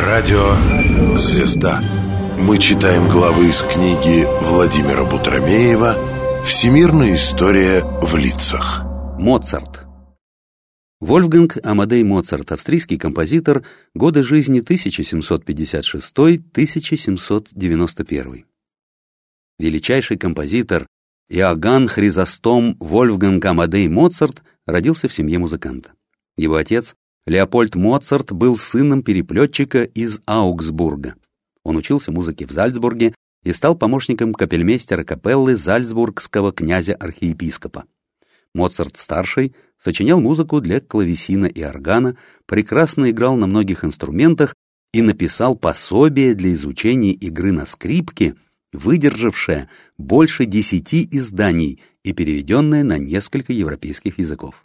Радио «Звезда». Мы читаем главы из книги Владимира Бутромеева «Всемирная история в лицах». Моцарт. Вольфганг Амадей Моцарт, австрийский композитор, годы жизни 1756-1791. Величайший композитор Иоганн Хризостом Вольфганг Амадей Моцарт родился в семье музыканта. Его отец Леопольд Моцарт был сыном переплетчика из Аугсбурга. Он учился музыке в Зальцбурге и стал помощником капельмейстера капеллы зальцбургского князя-архиепископа. Моцарт-старший сочинял музыку для клавесина и органа, прекрасно играл на многих инструментах и написал пособие для изучения игры на скрипке, выдержавшее больше десяти изданий и переведенное на несколько европейских языков.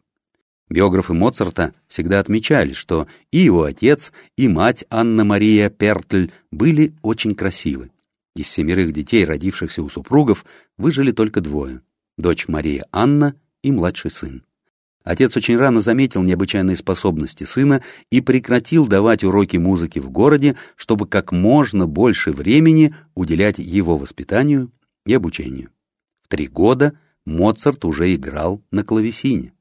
Биографы Моцарта всегда отмечали, что и его отец, и мать Анна-Мария Пертль были очень красивы. Из семерых детей, родившихся у супругов, выжили только двое — дочь Мария Анна и младший сын. Отец очень рано заметил необычайные способности сына и прекратил давать уроки музыки в городе, чтобы как можно больше времени уделять его воспитанию и обучению. В три года Моцарт уже играл на клавесине.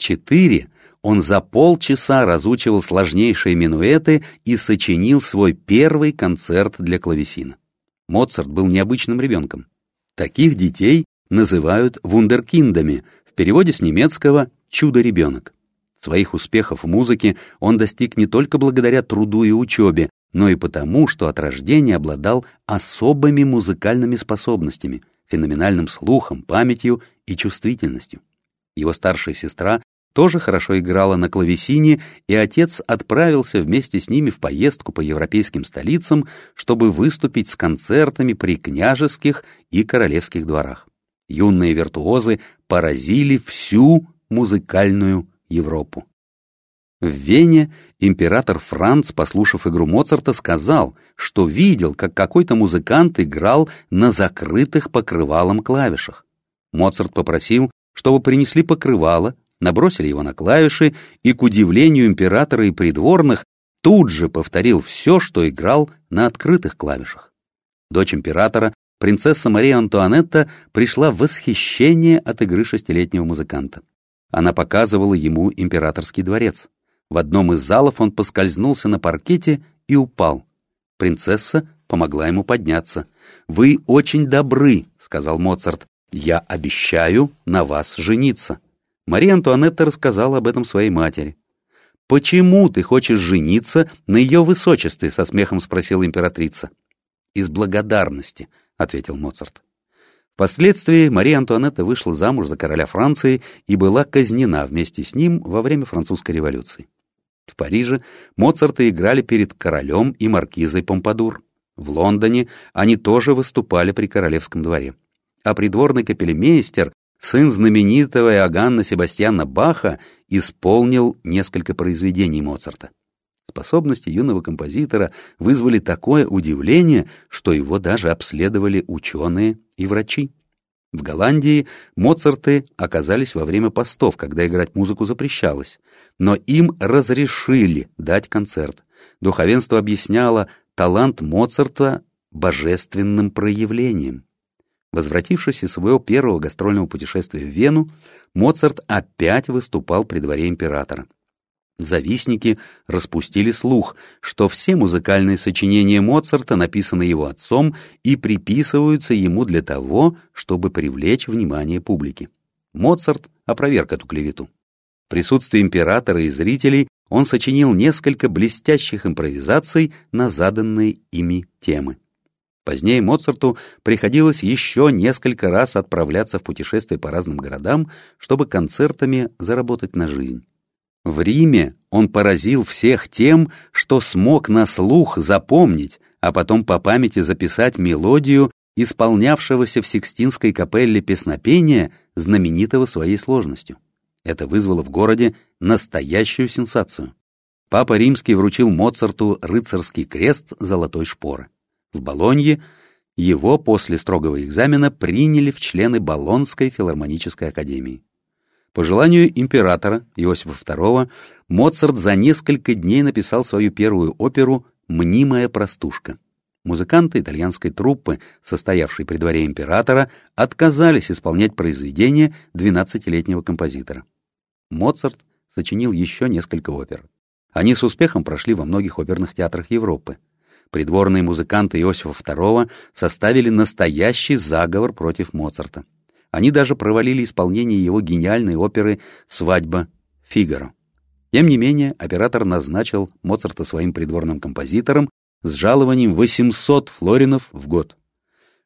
Четыре он за полчаса разучивал сложнейшие минуэты и сочинил свой первый концерт для клавесина. Моцарт был необычным ребенком. Таких детей называют вундеркиндами, в переводе с немецкого «чудо-ребенок». Своих успехов в музыке он достиг не только благодаря труду и учебе, но и потому, что от рождения обладал особыми музыкальными способностями, феноменальным слухом, памятью и чувствительностью. Его старшая сестра тоже хорошо играла на клавесине, и отец отправился вместе с ними в поездку по европейским столицам, чтобы выступить с концертами при княжеских и королевских дворах. Юные виртуозы поразили всю музыкальную Европу. В Вене император Франц, послушав игру Моцарта, сказал, что видел, как какой-то музыкант играл на закрытых покрывалом клавишах. Моцарт попросил, чтобы принесли покрывало, набросили его на клавиши и, к удивлению императора и придворных, тут же повторил все, что играл на открытых клавишах. Дочь императора, принцесса Мария Антуанетта, пришла в восхищение от игры шестилетнего музыканта. Она показывала ему императорский дворец. В одном из залов он поскользнулся на паркете и упал. Принцесса помогла ему подняться. «Вы очень добры», — сказал Моцарт. «Я обещаю на вас жениться». Мария Антуанетта рассказала об этом своей матери. «Почему ты хочешь жениться на ее высочестве?» — со смехом спросила императрица. «Из благодарности», — ответил Моцарт. Впоследствии Мария Антуанетта вышла замуж за короля Франции и была казнена вместе с ним во время французской революции. В Париже Моцарты играли перед королем и маркизой Помпадур. В Лондоне они тоже выступали при королевском дворе а придворный капельмейстер, сын знаменитого Иоганна Себастьяна Баха, исполнил несколько произведений Моцарта. Способности юного композитора вызвали такое удивление, что его даже обследовали ученые и врачи. В Голландии Моцарты оказались во время постов, когда играть музыку запрещалось, но им разрешили дать концерт. Духовенство объясняло талант Моцарта божественным проявлением. Возвратившись из своего первого гастрольного путешествия в Вену, Моцарт опять выступал при дворе императора. Завистники распустили слух, что все музыкальные сочинения Моцарта написаны его отцом и приписываются ему для того, чтобы привлечь внимание публики. Моцарт опроверг эту клевету. В присутствии императора и зрителей он сочинил несколько блестящих импровизаций на заданные ими темы. Позднее Моцарту приходилось еще несколько раз отправляться в путешествия по разным городам, чтобы концертами заработать на жизнь. В Риме он поразил всех тем, что смог на слух запомнить, а потом по памяти записать мелодию исполнявшегося в Сикстинской капелле песнопения, знаменитого своей сложностью. Это вызвало в городе настоящую сенсацию. Папа Римский вручил Моцарту рыцарский крест золотой шпоры. В Болонье его после строгого экзамена приняли в члены Болонской филармонической академии. По желанию императора Иосифа II Моцарт за несколько дней написал свою первую оперу «Мнимая простушка». Музыканты итальянской труппы, состоявшей при дворе императора, отказались исполнять произведения 12-летнего композитора. Моцарт сочинил еще несколько опер. Они с успехом прошли во многих оперных театрах Европы. Придворные музыканты Иосифа II составили настоящий заговор против Моцарта. Они даже провалили исполнение его гениальной оперы «Свадьба Фигаро». Тем не менее, оператор назначил Моцарта своим придворным композитором с жалованием 800 флоринов в год.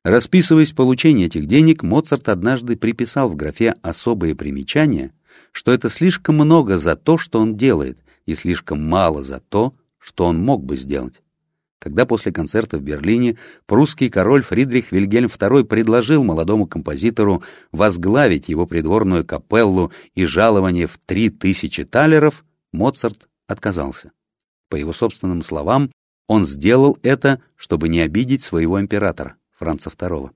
Расписываясь получение этих денег, Моцарт однажды приписал в графе «особые примечания», что это слишком много за то, что он делает, и слишком мало за то, что он мог бы сделать. Когда после концерта в Берлине прусский король Фридрих Вильгельм II предложил молодому композитору возглавить его придворную капеллу и жалование в три тысячи талеров, Моцарт отказался. По его собственным словам, он сделал это, чтобы не обидеть своего императора, Франца II.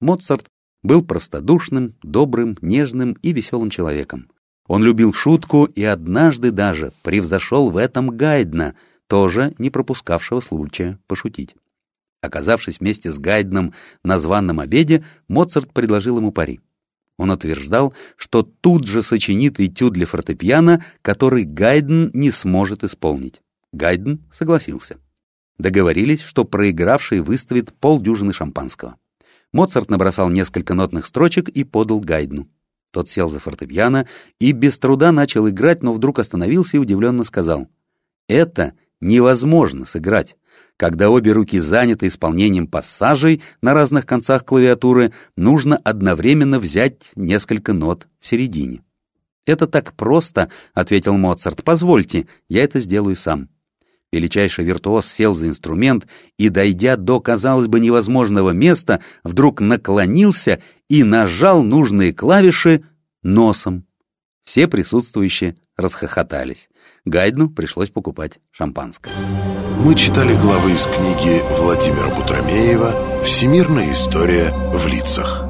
Моцарт был простодушным, добрым, нежным и веселым человеком. Он любил шутку и однажды даже превзошел в этом Гайдна, тоже не пропускавшего случая пошутить. Оказавшись вместе с Гайдном на званном обеде, Моцарт предложил ему пари. Он утверждал, что тут же сочинит этюд для фортепиано, который Гайден не сможет исполнить. Гайден согласился. Договорились, что проигравший выставит полдюжины шампанского. Моцарт набросал несколько нотных строчек и подал Гайдну. Тот сел за фортепиано и без труда начал играть, но вдруг остановился и удивленно сказал. «Это невозможно сыграть. Когда обе руки заняты исполнением пассажей на разных концах клавиатуры, нужно одновременно взять несколько нот в середине». «Это так просто», — ответил Моцарт. «Позвольте, я это сделаю сам». Величайший виртуоз сел за инструмент и, дойдя до, казалось бы, невозможного места, вдруг наклонился и нажал нужные клавиши носом. Все присутствующие расхохотались. Гайдну пришлось покупать шампанское. Мы читали главы из книги Владимира Бутромеева «Всемирная история в лицах».